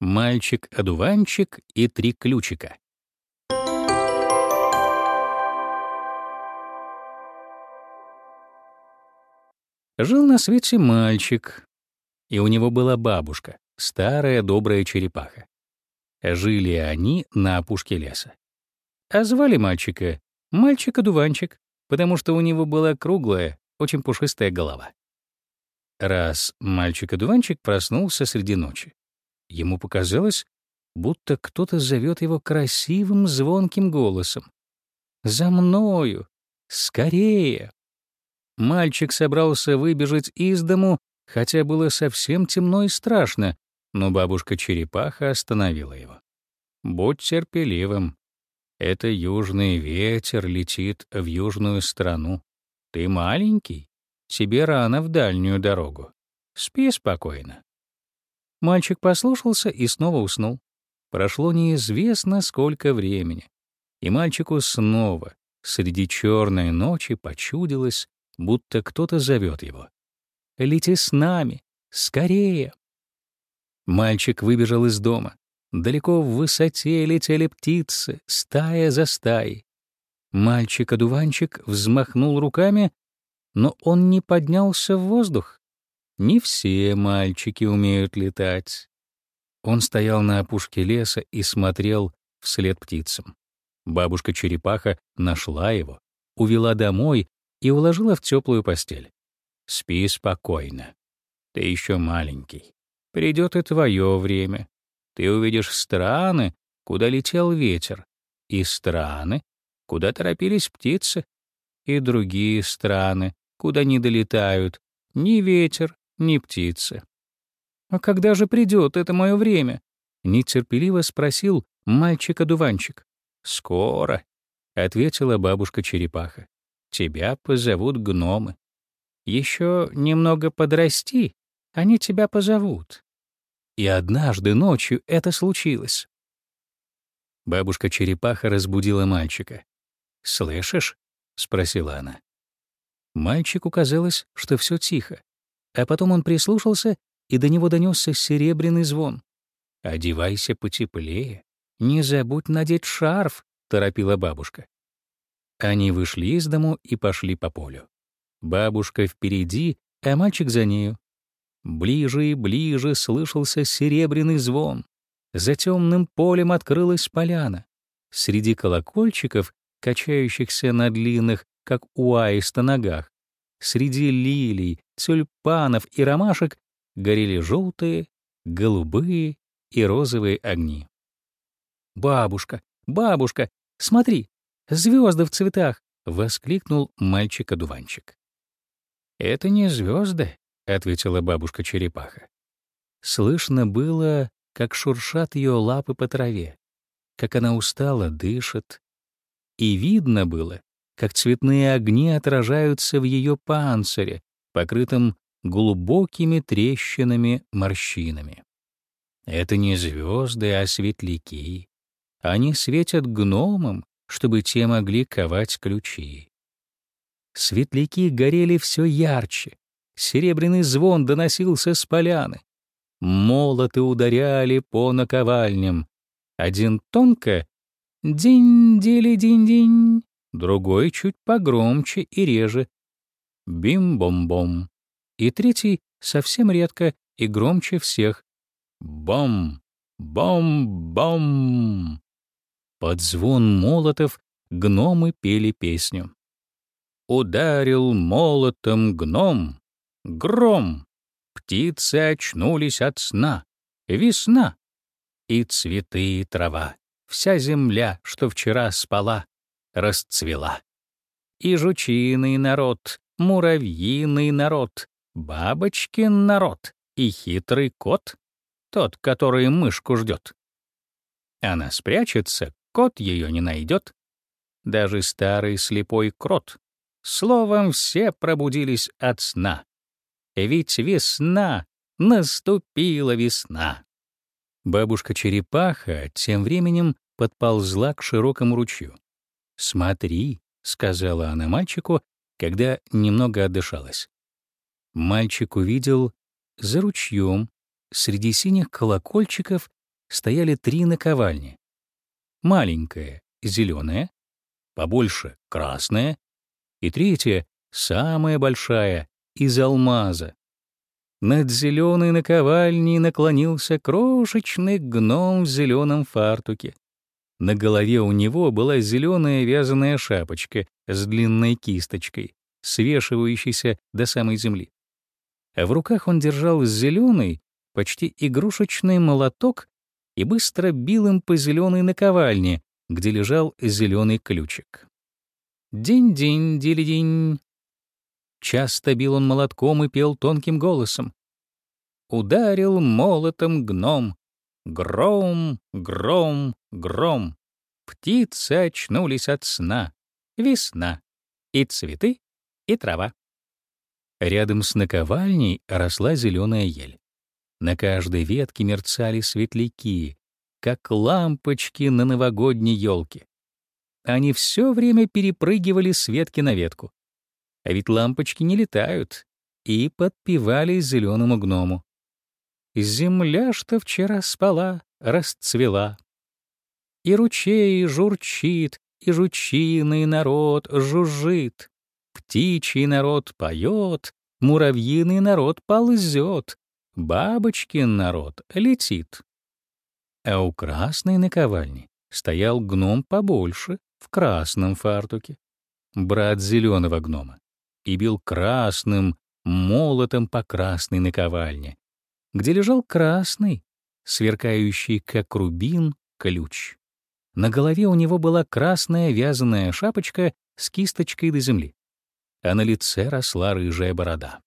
Мальчик-одуванчик и три ключика. Жил на свете мальчик, и у него была бабушка, старая добрая черепаха. Жили они на опушке леса. А звали мальчика мальчик-одуванчик, потому что у него была круглая, очень пушистая голова. Раз мальчик-одуванчик проснулся среди ночи. Ему показалось, будто кто-то зовет его красивым звонким голосом. «За мною! Скорее!» Мальчик собрался выбежать из дому, хотя было совсем темно и страшно, но бабушка-черепаха остановила его. «Будь терпеливым. Это южный ветер летит в южную страну. Ты маленький, тебе рано в дальнюю дорогу. Спи спокойно». Мальчик послушался и снова уснул. Прошло неизвестно сколько времени, и мальчику снова среди черной ночи почудилось, будто кто-то зовет его. «Лети с нами! Скорее!» Мальчик выбежал из дома. Далеко в высоте летели птицы, стая за стаей. Мальчик-одуванчик взмахнул руками, но он не поднялся в воздух. Не все мальчики умеют летать. Он стоял на опушке леса и смотрел вслед птицам. Бабушка-черепаха нашла его, увела домой и уложила в теплую постель. «Спи спокойно. Ты еще маленький. Придет и твое время. Ты увидишь страны, куда летел ветер, и страны, куда торопились птицы, и другие страны, куда не долетают ни ветер, ни птицы. «А когда же придет это мое время?» — нетерпеливо спросил мальчик-одуванчик. «Скоро», — ответила бабушка-черепаха. «Тебя позовут гномы. Еще немного подрасти, они тебя позовут». И однажды ночью это случилось. Бабушка-черепаха разбудила мальчика. «Слышишь?» — спросила она. Мальчику казалось, что все тихо, а потом он прислушался, и до него донесся серебряный звон. «Одевайся потеплее, не забудь надеть шарф», — торопила бабушка. Они вышли из дому и пошли по полю. Бабушка впереди, а мальчик за нею. Ближе и ближе слышался серебряный звон. За темным полем открылась поляна. Среди колокольчиков, качающихся на длинных, как у аиста, ногах, среди лилий, тюльпанов и ромашек горели желтые, голубые и розовые огни. «Бабушка, бабушка, смотри, звезды в цветах!» — воскликнул мальчик-одуванчик. «Это не звезды, ответила бабушка-черепаха. Слышно было, как шуршат ее лапы по траве, как она устало дышит, и видно было, как цветные огни отражаются в ее панцире, покрытом глубокими трещинами-морщинами. Это не звезды, а светляки. Они светят гномам, чтобы те могли ковать ключи. Светляки горели все ярче. Серебряный звон доносился с поляны. Молоты ударяли по наковальням. Один тонко — динь-дили-динь-динь, другой чуть погромче и реже — бим-бом-бом и третий совсем редко и громче всех. Бом! Бом-бом! Под звон молотов гномы пели песню. Ударил молотом гном, гром. Птицы очнулись от сна. Весна. И цветы, и трава, вся земля, что вчера спала, расцвела. И жучиный народ, муравьиный народ, Бабочкин народ и хитрый кот, тот, который мышку ждет. Она спрячется, кот ее не найдет. Даже старый слепой крот. Словом, все пробудились от сна. Ведь весна, наступила весна. Бабушка-черепаха тем временем подползла к широкому ручью. «Смотри», — сказала она мальчику, когда немного отдышалась. Мальчик увидел за ручьем, среди синих колокольчиков, стояли три наковальни. Маленькая — зеленая, побольше — красная, и третья, самая большая, из алмаза. Над зеленой наковальней наклонился крошечный гном в зеленом фартуке. На голове у него была зеленая вязаная шапочка с длинной кисточкой, свешивающейся до самой земли. А в руках он держал зеленый, почти игрушечный молоток и быстро бил им по зеленой наковальне, где лежал зеленый ключик. «Динь-динь, дили-динь!» Часто бил он молотком и пел тонким голосом. Ударил молотом гном. Гром, гром, гром. Птицы очнулись от сна. Весна. И цветы, и трава. Рядом с наковальней росла зеленая ель. На каждой ветке мерцали светляки, как лампочки на новогодней елке. Они все время перепрыгивали с ветки на ветку. А ведь лампочки не летают, и подпевали зеленому гному. Земля, что вчера спала, расцвела. И ручей журчит, и жучиный народ жужжит. Птичий народ поет, муравьиный народ ползет, бабочкин народ летит. А у красной наковальни стоял гном побольше, в красном фартуке, брат зеленого гнома, и бил красным молотом по красной наковальне, где лежал красный, сверкающий как рубин, ключ. На голове у него была красная вязаная шапочка с кисточкой до земли, а на лице росла рыжая борода.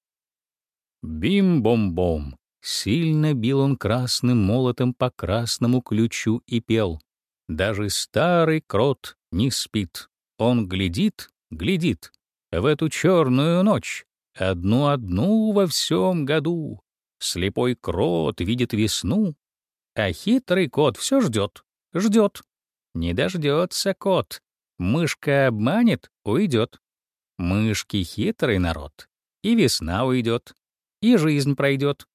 Бим-бом-бом! Сильно бил он красным молотом по красному ключу и пел. Даже старый крот не спит. Он глядит, глядит в эту черную ночь, одну-одну во всем году. Слепой крот видит весну, а хитрый кот все ждет, ждет. Не дождется кот. Мышка обманет, уйдет. Мышки хитрый народ, и весна уйдет, и жизнь пройдет.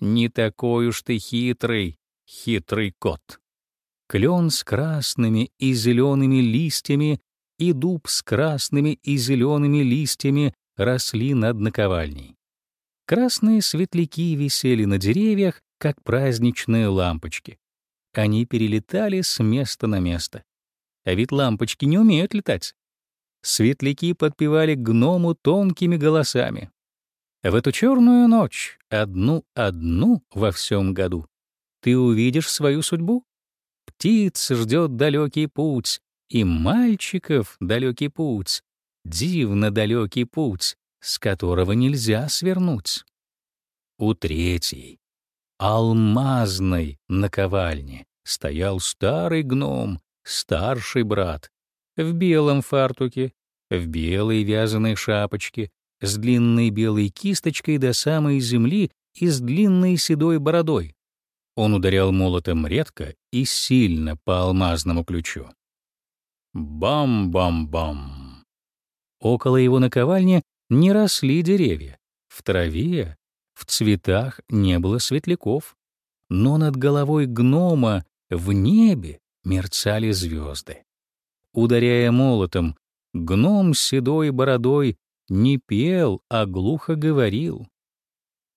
Не такой уж ты хитрый, хитрый кот. Клен с красными и зелеными листьями и дуб с красными и зелеными листьями росли над наковальней. Красные светляки висели на деревьях, как праздничные лампочки. Они перелетали с места на место. А ведь лампочки не умеют летать. Светляки подпевали гному тонкими голосами. В эту черную ночь, одну-одну во всем году, ты увидишь свою судьбу. Птиц ждет далекий путь, и мальчиков далекий путь, дивно далекий путь, с которого нельзя свернуть. У третьей, алмазной наковальни, стоял старый гном, старший брат, в белом фартуке, в белой вязаной шапочке, с длинной белой кисточкой до самой земли и с длинной седой бородой. Он ударял молотом редко и сильно по алмазному ключу. Бам-бам-бам. Около его наковальни не росли деревья. В траве, в цветах не было светляков. Но над головой гнома в небе мерцали звезды. Ударяя молотом, гном с седой бородой не пел, а глухо говорил.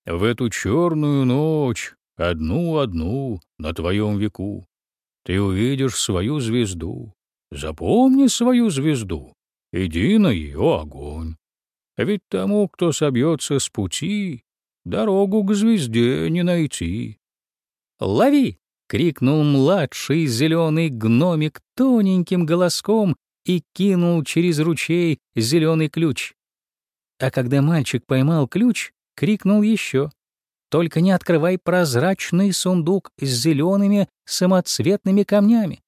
«В эту черную ночь, одну-одну, на твоем веку, ты увидишь свою звезду. Запомни свою звезду, иди на ее огонь. Ведь тому, кто собьется с пути, дорогу к звезде не найти. «Лови!» — крикнул младший зеленый гномик тоненьким голоском и кинул через ручей зеленый ключ. А когда мальчик поймал ключ, крикнул еще. «Только не открывай прозрачный сундук с зелеными самоцветными камнями».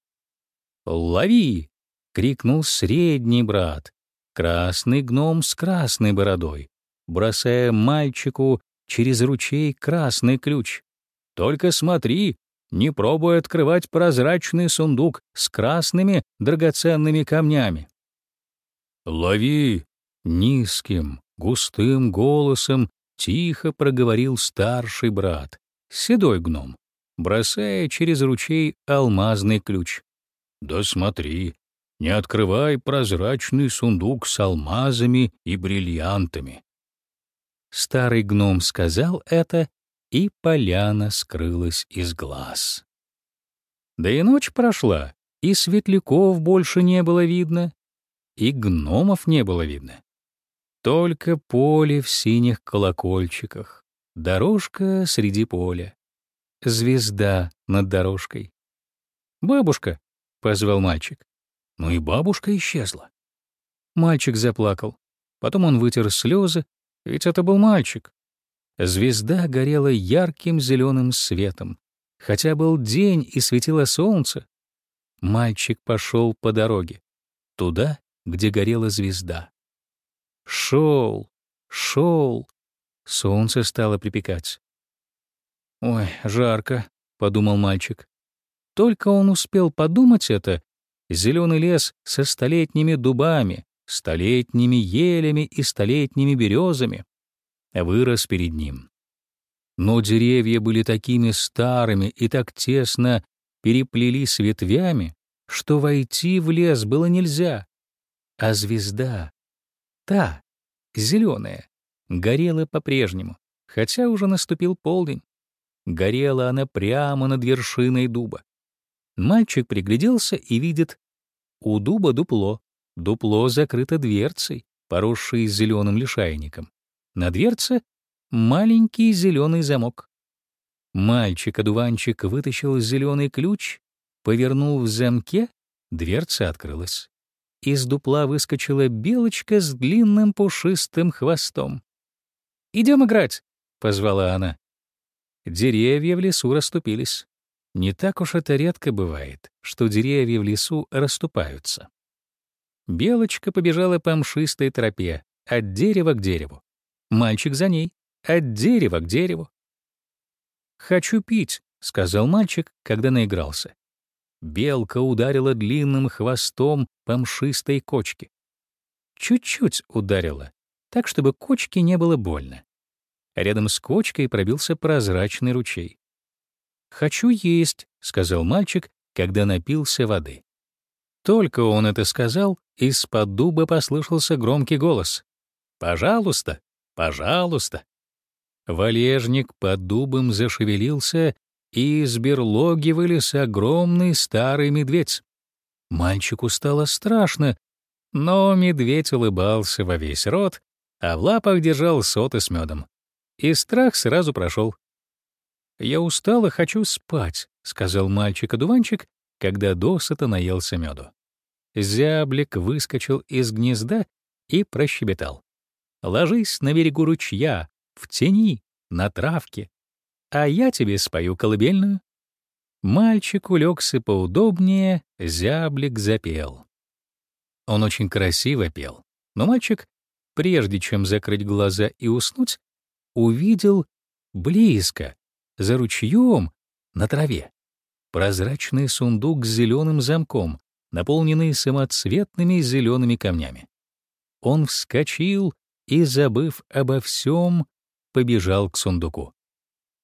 «Лови!» — крикнул средний брат, красный гном с красной бородой, бросая мальчику через ручей красный ключ. «Только смотри, не пробуй открывать прозрачный сундук с красными драгоценными камнями». «Лови!» — низким, густым голосом тихо проговорил старший брат, седой гном. бросая через ручей алмазный ключ. «Да смотри, не открывай прозрачный сундук с алмазами и бриллиантами». Старый гном сказал это, и поляна скрылась из глаз. Да и ночь прошла, и светляков больше не было видно, и гномов не было видно. Только поле в синих колокольчиках, дорожка среди поля, звезда над дорожкой. «Бабушка!» — позвал мальчик. Ну и бабушка исчезла. Мальчик заплакал. Потом он вытер слезы, ведь это был мальчик. Звезда горела ярким зеленым светом. Хотя был день и светило солнце, мальчик пошел по дороге, туда, где горела звезда. Шел, шел. Солнце стало припекать. «Ой, жарко», — подумал мальчик. Только он успел подумать это, зеленый лес со столетними дубами, столетними елями и столетними березами вырос перед ним. Но деревья были такими старыми и так тесно переплелись ветвями, что войти в лес было нельзя. А звезда, та, зеленая, горела по-прежнему, хотя уже наступил полдень. Горела она прямо над вершиной дуба. Мальчик пригляделся и видит, у дуба дупло, дупло закрыто дверцей, поросшей зеленым лишайником. На дверце маленький зеленый замок. Мальчик-одуванчик вытащил зеленый ключ, повернул в замке, дверца открылась. Из дупла выскочила белочка с длинным пушистым хвостом. «Идем играть!» — позвала она. Деревья в лесу расступились. Не так уж это редко бывает, что деревья в лесу расступаются. Белочка побежала по мшистой тропе, от дерева к дереву. Мальчик за ней, от дерева к дереву. «Хочу пить», — сказал мальчик, когда наигрался. Белка ударила длинным хвостом по мшистой кочке. Чуть-чуть ударила, так, чтобы кочке не было больно. Рядом с кочкой пробился прозрачный ручей. «Хочу есть», — сказал мальчик, когда напился воды. Только он это сказал, из-под дуба послышался громкий голос. «Пожалуйста, пожалуйста». Валежник под дубом зашевелился, и из берлоги вылез огромный старый медведь. Мальчику стало страшно, но медведь улыбался во весь рот, а в лапах держал соты с медом. И страх сразу прошел. «Я устал и хочу спать», — сказал мальчик-одуванчик, когда досыта наелся меду. Зяблик выскочил из гнезда и прощебетал. «Ложись на берегу ручья, в тени, на травке, а я тебе спою колыбельную». Мальчик улегся поудобнее, зяблик запел. Он очень красиво пел, но мальчик, прежде чем закрыть глаза и уснуть, увидел близко, за ручьем, на траве, прозрачный сундук с зеленым замком, наполненный самоцветными зелеными камнями. Он вскочил и, забыв обо всем, побежал к сундуку.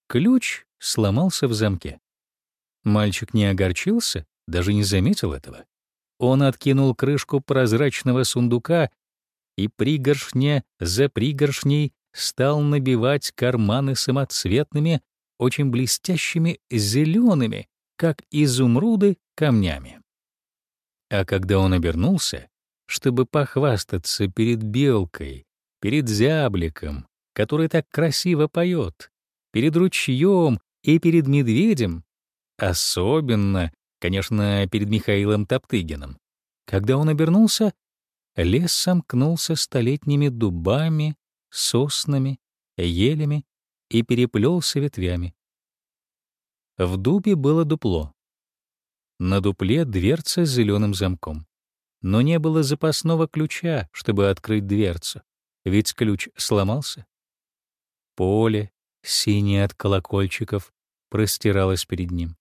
Ключ сломался в замке. Мальчик не огорчился, даже не заметил этого. Он откинул крышку прозрачного сундука и пригоршня за пригоршней стал набивать карманы самоцветными, очень блестящими зелеными, как изумруды, камнями. А когда он обернулся, чтобы похвастаться перед белкой, перед зябликом, который так красиво поет, перед ручьем и перед медведем, особенно, конечно, перед Михаилом Топтыгиным. Когда он обернулся, лес сомкнулся столетними дубами, соснами, елями и переплелся ветвями. В дубе было дупло. На дупле дверца с зеленым замком. Но не было запасного ключа, чтобы открыть дверцу, ведь ключ сломался. Поле, синее от колокольчиков, простиралось перед ним.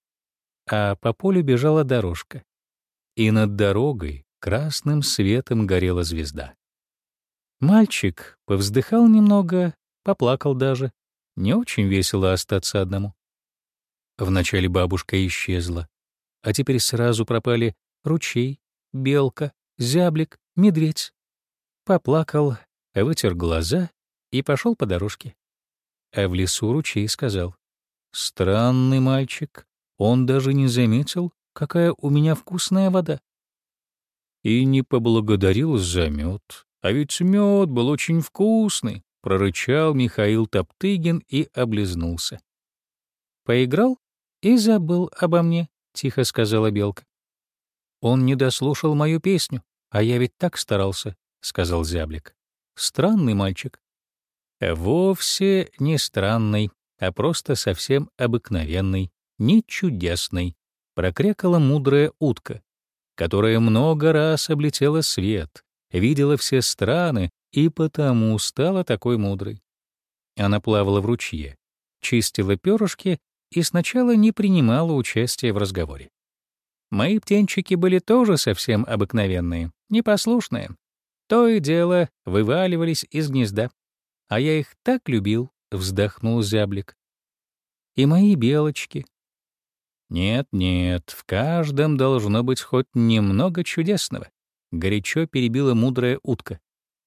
А по полю бежала дорожка. И над дорогой красным светом горела звезда. Мальчик повздыхал немного, поплакал даже. Не очень весело остаться одному. Вначале бабушка исчезла, а теперь сразу пропали ручей, белка, зяблик, медведь. Поплакал, вытер глаза и пошел по дорожке. А в лесу ручей сказал, «Странный мальчик, он даже не заметил, какая у меня вкусная вода». И не поблагодарил за мед, а ведь мед был очень вкусный, прорычал Михаил Топтыгин и облизнулся. Поиграл и забыл обо мне, тихо сказала белка. Он не дослушал мою песню, а я ведь так старался, сказал зяблик. Странный мальчик. Вовсе не странный, а просто совсем обыкновенный, не чудесный, прокрякала мудрая утка, которая много раз облетела свет, видела все страны и потому стала такой мудрой. Она плавала в ручье, чистила перышки и сначала не принимала участия в разговоре. Мои птенчики были тоже совсем обыкновенные, непослушные. То и дело вываливались из гнезда. А я их так любил, — вздохнул зяблик. И мои белочки. Нет-нет, в каждом должно быть хоть немного чудесного, — горячо перебила мудрая утка,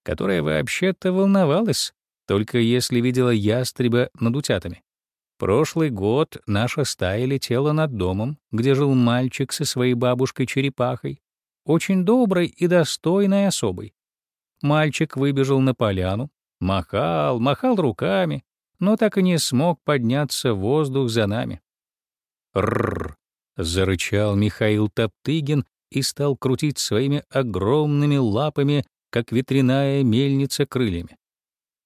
которая вообще-то волновалась, только если видела ястреба над утятами. Прошлый год наша стая летела над домом, где жил мальчик со своей бабушкой-черепахой, очень доброй и достойной особой. Мальчик выбежал на поляну, махал, махал руками, но так и не смог подняться в воздух за нами. «Рррр!» — зарычал Михаил Топтыгин и стал крутить своими огромными лапами, как ветряная мельница крыльями.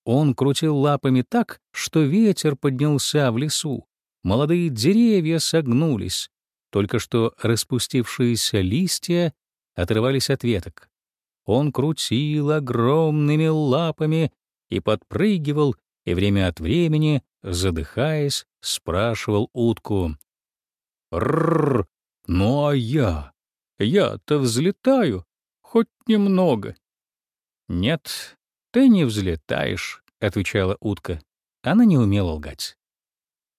Он крутил лапами так, что ветер поднялся в лесу, молодые деревья согнулись, только что распустившиеся листья отрывались от веток. Он крутил огромными лапами и подпрыгивал, и время от времени, задыхаясь, спрашивал утку. «Рррр, ну а я? Я-то взлетаю, хоть немного». «Нет, «Ты не взлетаешь», — отвечала утка. Она не умела лгать.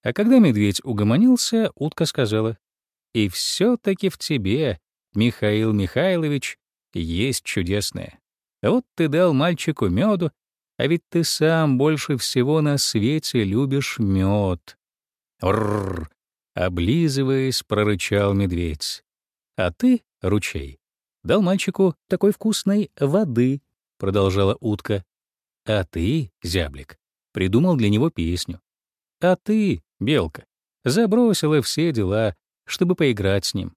А когда медведь угомонился, утка сказала, «И все-таки в тебе, Михаил Михайлович, есть чудесное. Вот ты дал мальчику меду, а ведь ты сам больше всего на свете любишь мед. Рррр! Облизываясь, прорычал медведь. А ты, ручей, дал мальчику такой вкусной воды, продолжала утка. А ты, зяблик, придумал для него песню. А ты, белка, забросила все дела, чтобы поиграть с ним.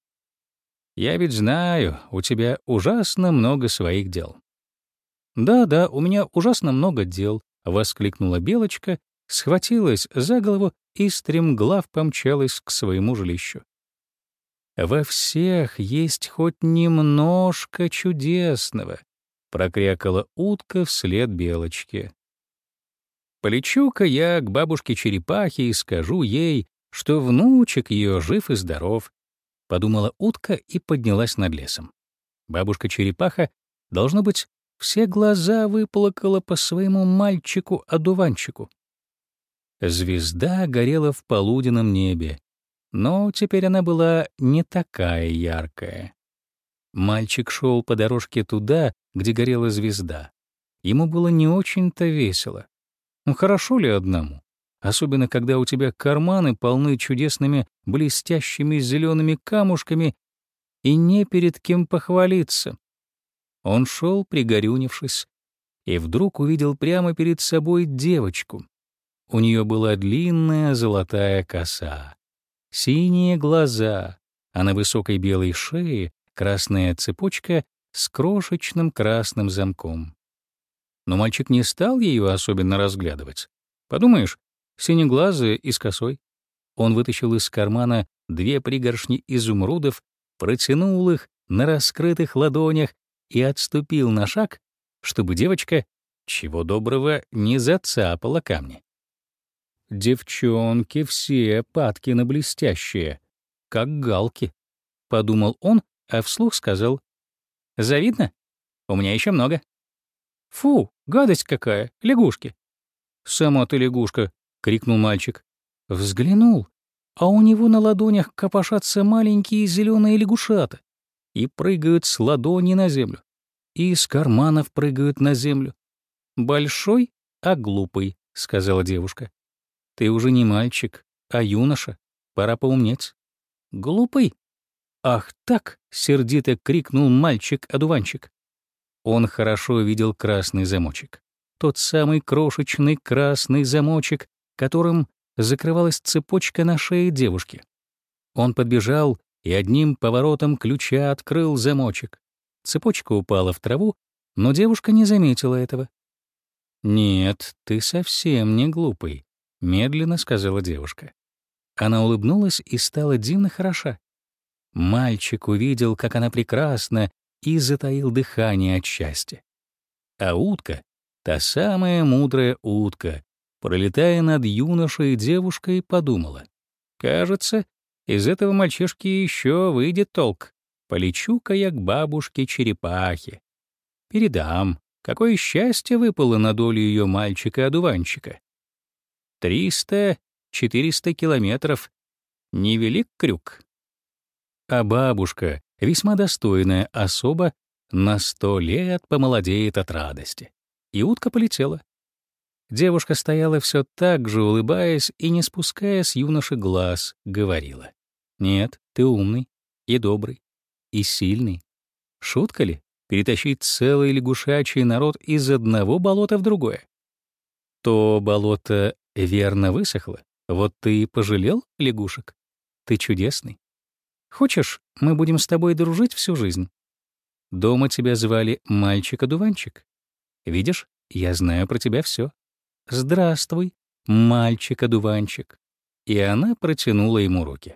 Я ведь знаю, у тебя ужасно много своих дел. Да-да, у меня ужасно много дел, воскликнула белочка, схватилась за голову и стремглав помчалась к своему жилищу. Во всех есть хоть немножко чудесного, прокрякала утка вслед белочке. Полечу-ка я к бабушке-черепахе и скажу ей, что внучек ее жив и здоров, подумала утка и поднялась над лесом. Бабушка-черепаха, должно быть, все глаза выплакала по своему мальчику-одуванчику. Звезда горела в полуденном небе, но теперь она была не такая яркая. Мальчик шел по дорожке туда, где горела звезда. Ему было не очень-то весело. Ну хорошо ли одному? Особенно, когда у тебя карманы полны чудесными блестящими зелеными камушками и не перед кем похвалиться. Он шел, пригорюнившись, и вдруг увидел прямо перед собой девочку. У нее была длинная золотая коса, синие глаза, а на высокой белой шее красная цепочка с крошечным красным замком. Но мальчик не стал ее особенно разглядывать. Подумаешь, синеглазая и с косой. Он вытащил из кармана две пригоршни изумрудов, протянул их на раскрытых ладонях и отступил на шаг, чтобы девочка, чего доброго, не зацапала камни. «Девчонки все падки на блестящие, как галки», — подумал он а вслух сказал. «Завидно? У меня еще много». «Фу, гадость какая, лягушки!» «Сама ты лягушка!» — крикнул мальчик. Взглянул, а у него на ладонях копошатся маленькие зеленые лягушата и прыгают с ладони на землю, и из карманов прыгают на землю. «Большой, а глупый», — сказала девушка. «Ты уже не мальчик, а юноша. Пора поумнеть». «Глупый?» «Ах так!» — сердито крикнул мальчик-одуванчик. Он хорошо видел красный замочек. Тот самый крошечный красный замочек, которым закрывалась цепочка на шее девушки. Он подбежал и одним поворотом ключа открыл замочек. Цепочка упала в траву, но девушка не заметила этого. «Нет, ты совсем не глупый», — медленно сказала девушка. Она улыбнулась и стала дивно хороша. Мальчик увидел, как она прекрасна, и затаил дыхание от счастья. А утка, та самая мудрая утка, пролетая над юношей и девушкой, подумала. «Кажется, из этого мальчишки еще выйдет толк. Полечу-ка я к бабушке-черепахе. Передам, какое счастье выпало на долю ее мальчика-одуванчика. Триста, четыреста километров. Невелик крюк. А бабушка, весьма достойная особа, на сто лет помолодеет от радости. И утка полетела. Девушка стояла все так же, улыбаясь и не спуская с юноши глаз, говорила. «Нет, ты умный и добрый, и сильный. Шутка ли перетащить целый лягушачий народ из одного болота в другое? То болото верно высохло, вот ты и пожалел лягушек. Ты чудесный. Хочешь, мы будем с тобой дружить всю жизнь? Дома тебя звали мальчик-одуванчик. Видишь, я знаю про тебя все. Здравствуй, мальчик-одуванчик. И она протянула ему руки.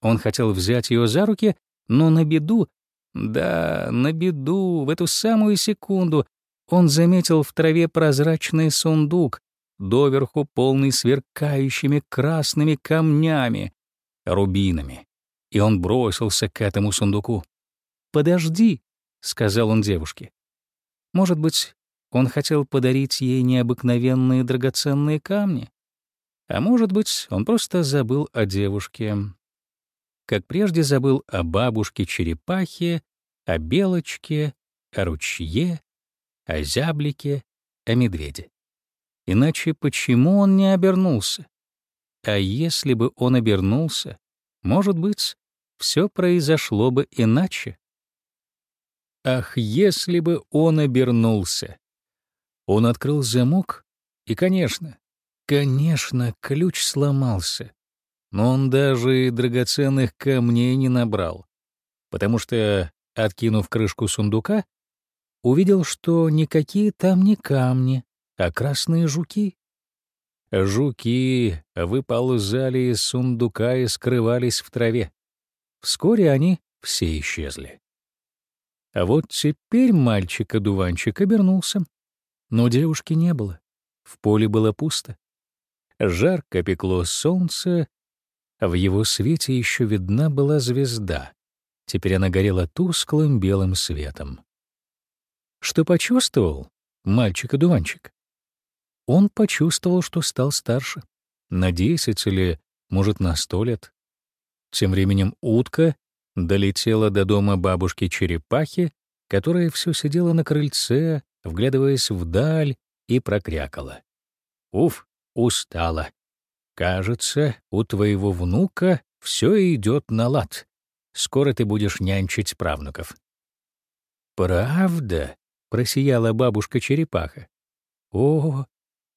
Он хотел взять ее за руки, но на беду, да, на беду, в эту самую секунду он заметил в траве прозрачный сундук, доверху полный сверкающими красными камнями, рубинами и он бросился к этому сундуку. «Подожди», — сказал он девушке. Может быть, он хотел подарить ей необыкновенные драгоценные камни? А может быть, он просто забыл о девушке. Как прежде забыл о бабушке-черепахе, о белочке, о ручье, о зяблике, о медведе. Иначе почему он не обернулся? А если бы он обернулся, может быть, все произошло бы иначе. Ах, если бы он обернулся! Он открыл замок, и, конечно, конечно, ключ сломался. Но он даже и драгоценных камней не набрал, потому что, откинув крышку сундука, увидел, что никакие там не камни, а красные жуки. Жуки выползали из сундука и скрывались в траве. Вскоре они все исчезли. А вот теперь мальчик-одуванчик обернулся. Но девушки не было. В поле было пусто. Жарко пекло солнце, а в его свете еще видна была звезда. Теперь она горела тусклым белым светом. Что почувствовал мальчик-одуванчик? Он почувствовал, что стал старше. На десять или, может, на сто лет. Тем временем утка долетела до дома бабушки-черепахи, которая все сидела на крыльце, вглядываясь вдаль, и прокрякала. «Уф, устала. Кажется, у твоего внука все идет на лад. Скоро ты будешь нянчить правнуков». «Правда?» — просияла бабушка-черепаха. «О,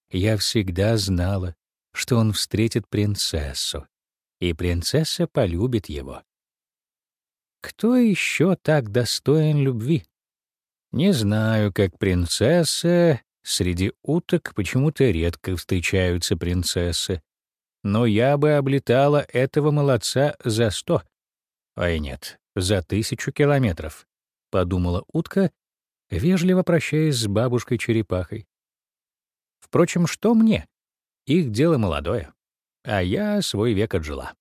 я всегда знала, что он встретит принцессу и принцесса полюбит его. Кто еще так достоин любви? Не знаю, как принцесса, среди уток почему-то редко встречаются принцессы, но я бы облетала этого молодца за сто, ой нет, за тысячу километров, — подумала утка, вежливо прощаясь с бабушкой-черепахой. Впрочем, что мне? Их дело молодое а я свой век отжила.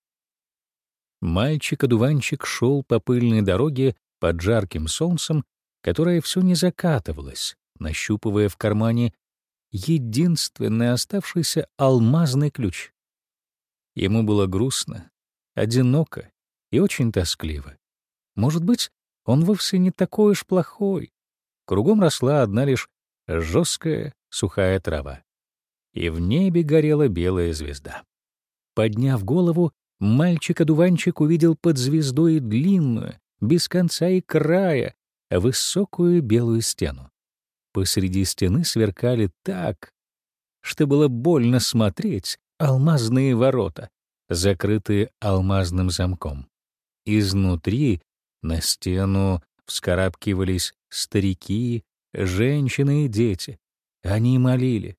Мальчик-одуванчик шел по пыльной дороге под жарким солнцем, которое все не закатывалось, нащупывая в кармане единственный оставшийся алмазный ключ. Ему было грустно, одиноко и очень тоскливо. Может быть, он вовсе не такой уж плохой. Кругом росла одна лишь жесткая сухая трава. И в небе горела белая звезда. Подняв голову, мальчик-одуванчик увидел под звездой длинную, без конца и края, высокую белую стену. Посреди стены сверкали так, что было больно смотреть алмазные ворота, закрытые алмазным замком. Изнутри на стену вскарабкивались старики, женщины и дети. Они молили.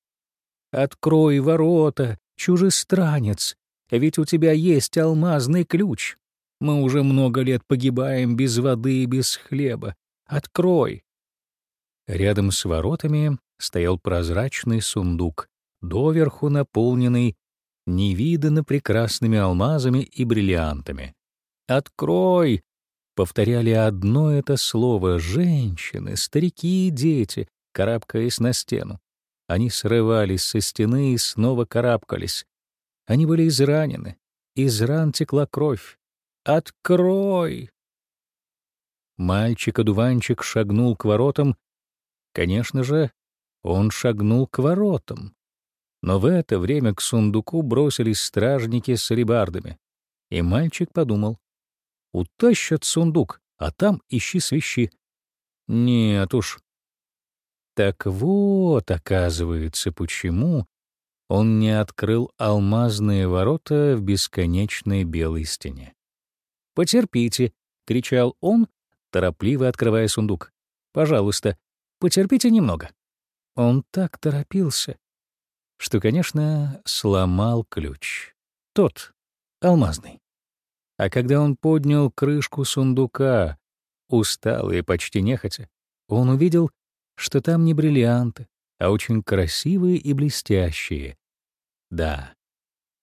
«Открой ворота, чужестранец, ведь у тебя есть алмазный ключ. Мы уже много лет погибаем без воды и без хлеба. Открой!» Рядом с воротами стоял прозрачный сундук, доверху наполненный невиданно прекрасными алмазами и бриллиантами. «Открой!» — повторяли одно это слово женщины, старики и дети, карабкаясь на стену. Они срывались со стены и снова карабкались. Они были изранены. Из ран текла кровь. «Открой!» Мальчик-одуванчик шагнул к воротам. Конечно же, он шагнул к воротам. Но в это время к сундуку бросились стражники с ребардами. И мальчик подумал, утащат сундук, а там ищи свищи. Нет уж. Так вот, оказывается, почему он не открыл алмазные ворота в бесконечной белой стене. «Потерпите!» — кричал он, торопливо открывая сундук. «Пожалуйста, потерпите немного». Он так торопился, что, конечно, сломал ключ. Тот, алмазный. А когда он поднял крышку сундука, усталый и почти нехотя, он увидел, что там не бриллианты, а очень красивые и блестящие. Да,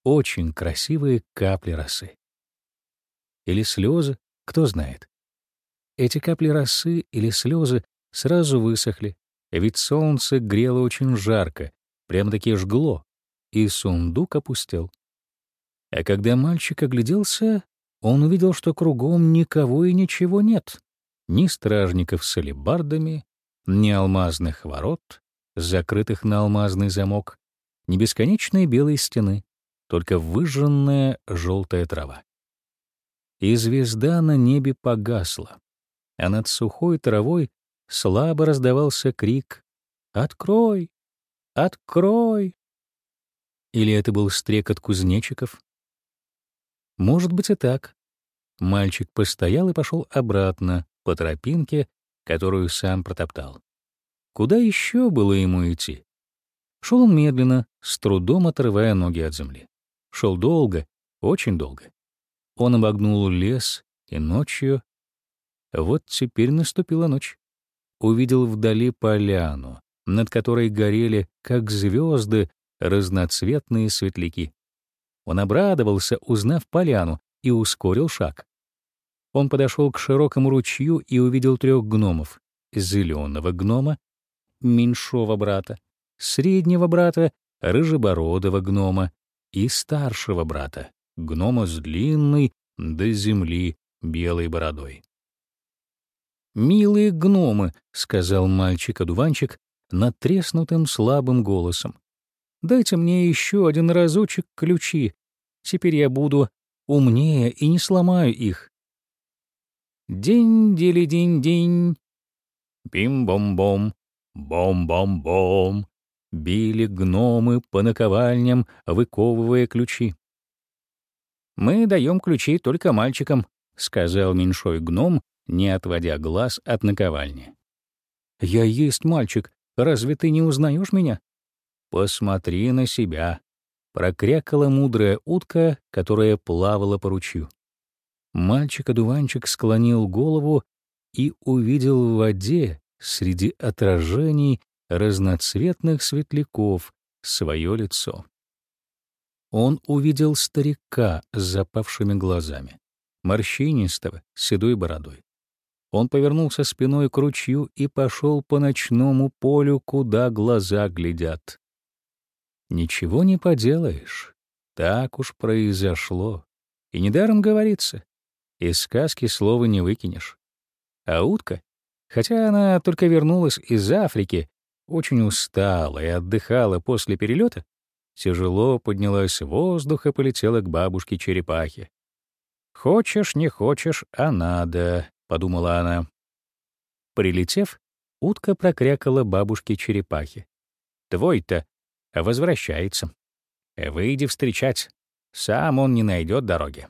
очень красивые капли росы. Или слезы, кто знает. Эти капли росы или слезы сразу высохли, ведь солнце грело очень жарко, прям-таки жгло, и сундук опустел. А когда мальчик огляделся, он увидел, что кругом никого и ничего нет. Ни стражников с алебардами, ни алмазных ворот, закрытых на алмазный замок, ни бесконечной белой стены, только выжженная желтая трава. И звезда на небе погасла, а над сухой травой слабо раздавался крик «Открой! Открой!» Или это был стрекот кузнечиков? Может быть и так. Мальчик постоял и пошел обратно по тропинке, которую сам протоптал. Куда еще было ему идти? Шел он медленно, с трудом отрывая ноги от земли. Шел долго, очень долго. Он обогнул лес и ночью... Вот теперь наступила ночь. Увидел вдали поляну, над которой горели, как звезды, разноцветные светляки. Он обрадовался, узнав поляну, и ускорил шаг. Он подошел к широкому ручью и увидел трех гномов. Зеленого гнома, меньшого брата, среднего брата, рыжебородого гнома и старшего брата, гнома с длинной до земли белой бородой. «Милые гномы», — сказал мальчик-одуванчик натреснутым слабым голосом, — «дайте мне еще один разочек ключи. Теперь я буду умнее и не сломаю их». День-дели-день-день. Бим-бом-бом, бом-бом-бом. Били гномы по наковальням, выковывая ключи. «Мы даем ключи только мальчикам», — сказал меньшой гном, не отводя глаз от наковальни. «Я есть мальчик. Разве ты не узнаешь меня?» «Посмотри на себя», — прокрякала мудрая утка, которая плавала по ручью. Мальчик-одуванчик склонил голову и увидел в воде среди отражений разноцветных светляков свое лицо. Он увидел старика с запавшими глазами, морщинистого, седой бородой. Он повернулся спиной к ручью и пошел по ночному полю, куда глаза глядят. Ничего не поделаешь. Так уж произошло. И недаром говорится, из сказки слова не выкинешь. А утка, хотя она только вернулась из Африки, очень устала и отдыхала после перелета, тяжело поднялась в воздух и полетела к бабушке-черепахе. «Хочешь, не хочешь, а надо», — подумала она. Прилетев, утка прокрякала бабушке-черепахе. «Твой-то возвращается. Выйди встречать. Сам он не найдет дороги».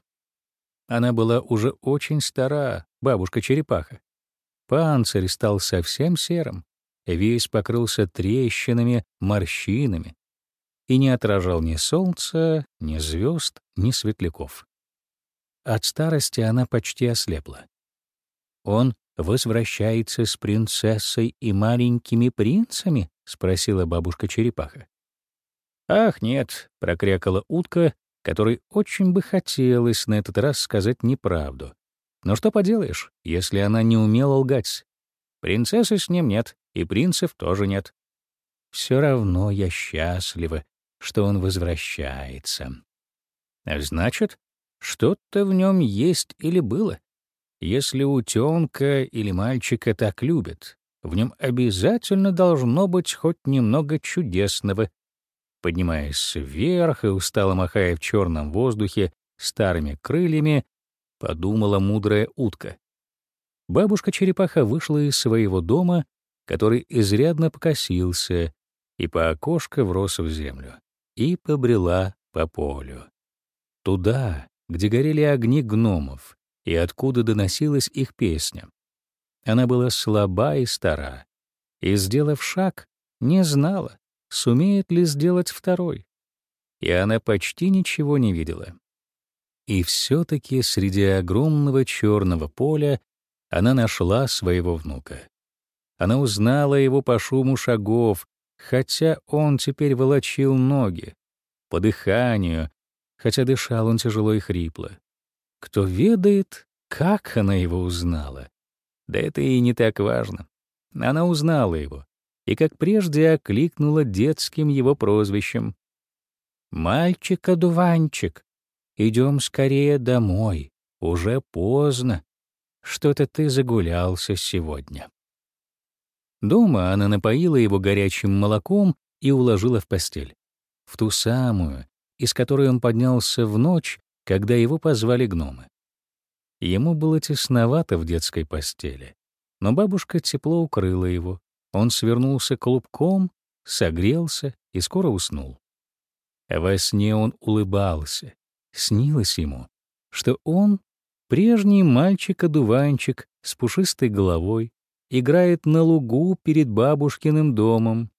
Она была уже очень стара, бабушка-черепаха. Панцирь стал совсем серым, весь покрылся трещинами, морщинами и не отражал ни солнца, ни звезд, ни светляков. От старости она почти ослепла. «Он возвращается с принцессой и маленькими принцами?» — спросила бабушка-черепаха. «Ах, нет!» — прокрякала утка, которой очень бы хотелось на этот раз сказать неправду. Но что поделаешь, если она не умела лгать? Принцессы с ним нет, и принцев тоже нет. Все равно я счастлива, что он возвращается. Значит, что-то в нем есть или было. Если утенка или мальчика так любят, в нем обязательно должно быть хоть немного чудесного. Поднимаясь вверх и устало махая в черном воздухе старыми крыльями, подумала мудрая утка. Бабушка-черепаха вышла из своего дома, который изрядно покосился, и по окошко врос в землю, и побрела по полю. Туда, где горели огни гномов, и откуда доносилась их песня. Она была слаба и стара, и, сделав шаг, не знала, сумеет ли сделать второй. И она почти ничего не видела. И все-таки среди огромного черного поля она нашла своего внука. Она узнала его по шуму шагов, хотя он теперь волочил ноги, по дыханию, хотя дышал он тяжело и хрипло. Кто ведает, как она его узнала? Да это и не так важно. Она узнала его и, как прежде, окликнула детским его прозвищем. «Мальчик-одуванчик, идем скорее домой, уже поздно. Что-то ты загулялся сегодня». Дома она напоила его горячим молоком и уложила в постель. В ту самую, из которой он поднялся в ночь, когда его позвали гномы. Ему было тесновато в детской постели, но бабушка тепло укрыла его. Он свернулся клубком, согрелся и скоро уснул. Во сне он улыбался. Снилось ему, что он — прежний мальчик-одуванчик с пушистой головой, играет на лугу перед бабушкиным домом.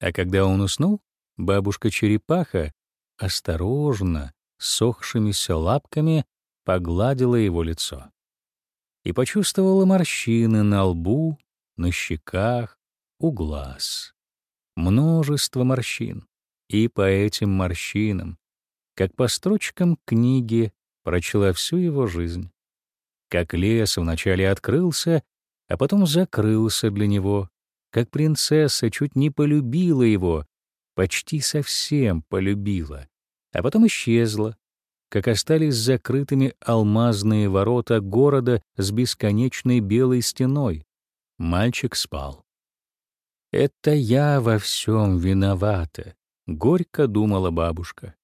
А когда он уснул, бабушка-черепаха осторожно, сохшимися лапками погладила его лицо и почувствовала морщины на лбу, на щеках, у глаз. Множество морщин. И по этим морщинам, как по строчкам книги, прочла всю его жизнь. Как лес вначале открылся, а потом закрылся для него, как принцесса чуть не полюбила его, почти совсем полюбила, а потом исчезла, как остались закрытыми алмазные ворота города с бесконечной белой стеной. Мальчик спал. «Это я во всем виновата», — горько думала бабушка.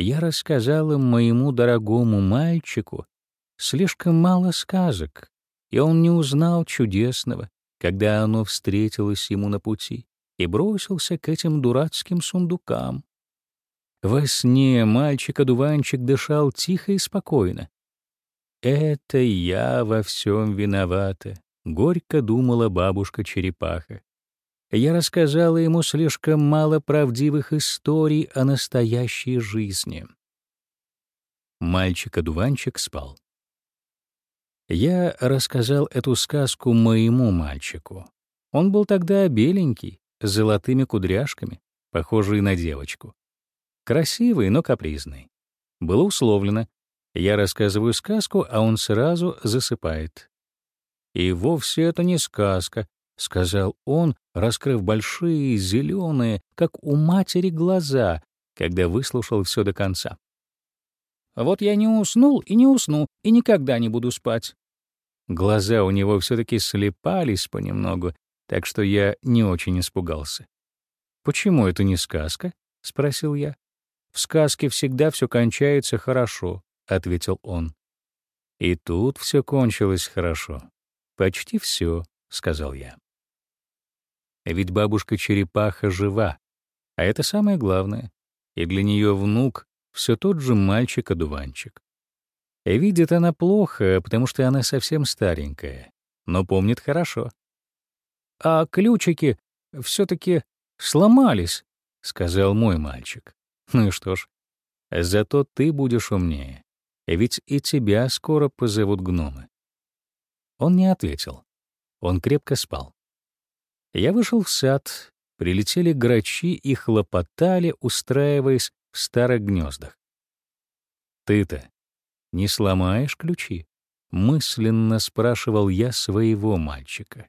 Я рассказала моему дорогому мальчику слишком мало сказок, и он не узнал чудесного, когда оно встретилось ему на пути, и бросился к этим дурацким сундукам. Во сне мальчик-одуванчик дышал тихо и спокойно. «Это я во всем виновата», — горько думала бабушка-черепаха. Я рассказала ему слишком мало правдивых историй о настоящей жизни. Мальчик-одуванчик спал. Я рассказал эту сказку моему мальчику. Он был тогда беленький, с золотыми кудряшками, похожий на девочку. Красивый, но капризный. Было условлено. Я рассказываю сказку, а он сразу засыпает. «И вовсе это не сказка», — сказал он, раскрыв большие, зеленые, как у матери, глаза, когда выслушал все до конца. «Вот я не уснул и не усну, и никогда не буду спать». Глаза у него все таки слепались понемногу, так что я не очень испугался. «Почему это не сказка?» — спросил я. «В сказке всегда все кончается хорошо», — ответил он. И тут все кончилось хорошо. Почти все, сказал я. Ведь бабушка-черепаха жива, а это самое главное. И для нее внук все тот же мальчик-одуванчик. И видит она плохо, потому что она совсем старенькая, но помнит хорошо. «А ключики все таки сломались», — сказал мой мальчик. «Ну и что ж, зато ты будешь умнее, ведь и тебя скоро позовут гномы». Он не ответил. Он крепко спал. Я вышел в сад, прилетели грачи и хлопотали, устраиваясь в старых гнездах. «Ты-то не сломаешь ключи?» — мысленно спрашивал я своего мальчика.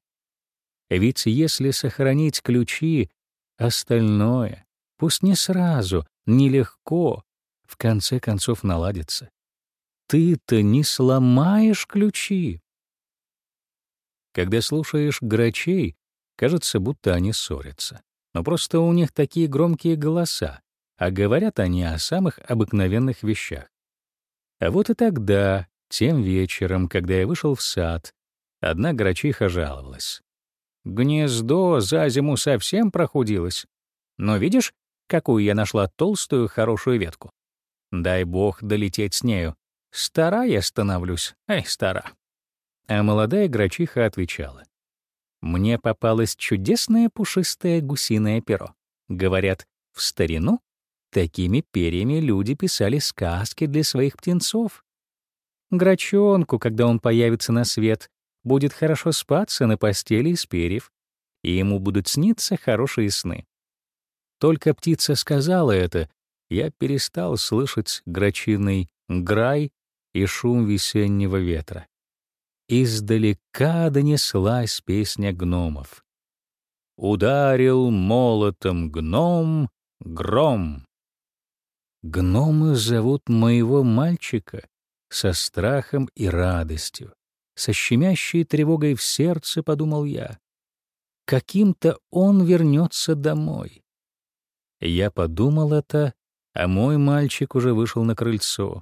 Ведь если сохранить ключи, остальное, пусть не сразу, нелегко, в конце концов наладится. Ты-то не сломаешь ключи. Когда слушаешь грачей, кажется, будто они ссорятся. Но просто у них такие громкие голоса, а говорят они о самых обыкновенных вещах. А вот и тогда, тем вечером, когда я вышел в сад, одна грачиха жаловалась. Гнездо за зиму совсем прохудилось. Но видишь, какую я нашла толстую хорошую ветку? Дай бог долететь с нею. Стара я становлюсь, ай, стара. А молодая грачиха отвечала. «Мне попалось чудесное пушистое гусиное перо. Говорят, в старину такими перьями люди писали сказки для своих птенцов. Грачонку, когда он появится на свет, будет хорошо спаться на постели из перьев, и ему будут сниться хорошие сны. Только птица сказала это, я перестал слышать грачиный грай и шум весеннего ветра издалека донеслась песня гномов. Ударил молотом гном гром. Гномы зовут моего мальчика со страхом и радостью, со щемящей тревогой в сердце, подумал я. Каким-то он вернется домой. Я подумал это, а мой мальчик уже вышел на крыльцо,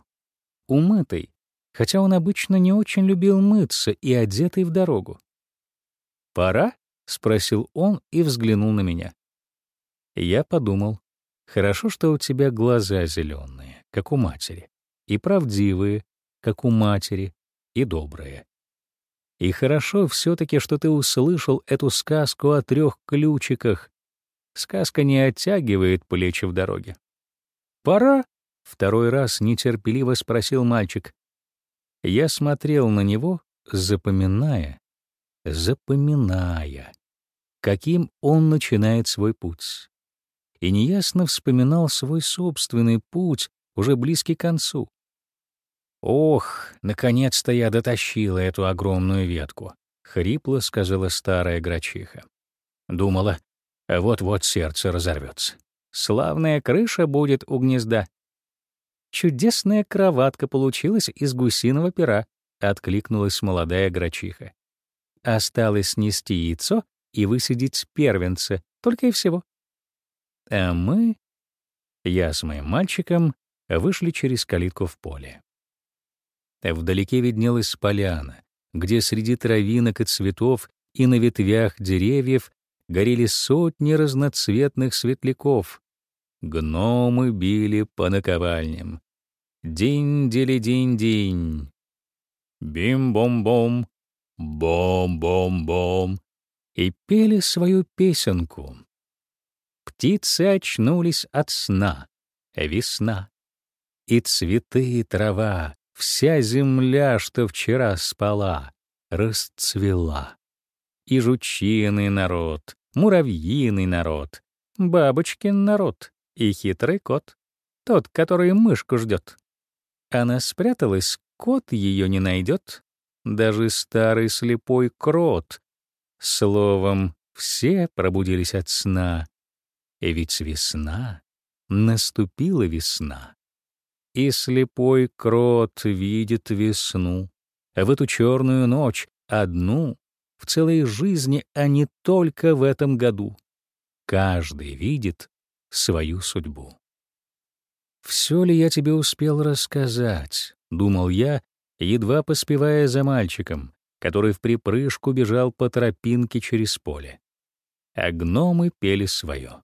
умытый, хотя он обычно не очень любил мыться и одетый в дорогу. «Пора?» — спросил он и взглянул на меня. Я подумал, хорошо, что у тебя глаза зеленые, как у матери, и правдивые, как у матери, и добрые. И хорошо все-таки, что ты услышал эту сказку о трех ключиках. Сказка не оттягивает плечи в дороге. «Пора?» — второй раз нетерпеливо спросил мальчик. Я смотрел на него, запоминая, запоминая, каким он начинает свой путь. И неясно вспоминал свой собственный путь, уже близкий к концу. «Ох, наконец-то я дотащила эту огромную ветку», — хрипло сказала старая грачиха. Думала, вот-вот сердце разорвется. Славная крыша будет у гнезда. Чудесная кроватка получилась из гусиного пера, откликнулась молодая грачиха. Осталось снести яйцо и высадить первенца, только и всего. А мы, я с моим мальчиком, вышли через калитку в поле. Вдалеке виднелась поляна, где среди травинок и цветов и на ветвях деревьев горели сотни разноцветных светляков, Гномы били по наковальням. Динь-дили-динь-динь. Бим-бом-бом, бом-бом-бом. И пели свою песенку. Птицы очнулись от сна. Весна. И цветы, и трава, вся земля, что вчера спала, расцвела. И жучиный народ, муравьиный народ, бабочкин народ, и хитрый кот, тот, который мышку ждет. Она спряталась, кот ее не найдет, даже старый слепой крот. Словом, все пробудились от сна. И ведь весна, наступила весна. И слепой крот видит весну, в эту черную ночь, одну, в целой жизни, а не только в этом году. Каждый видит свою судьбу. «Все ли я тебе успел рассказать?» — думал я, едва поспевая за мальчиком, который в припрыжку бежал по тропинке через поле. А гномы пели свое.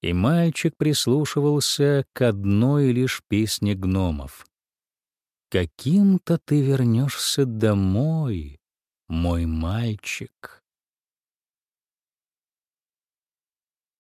И мальчик прислушивался к одной лишь песне гномов. «Каким-то ты вернешься домой, мой мальчик».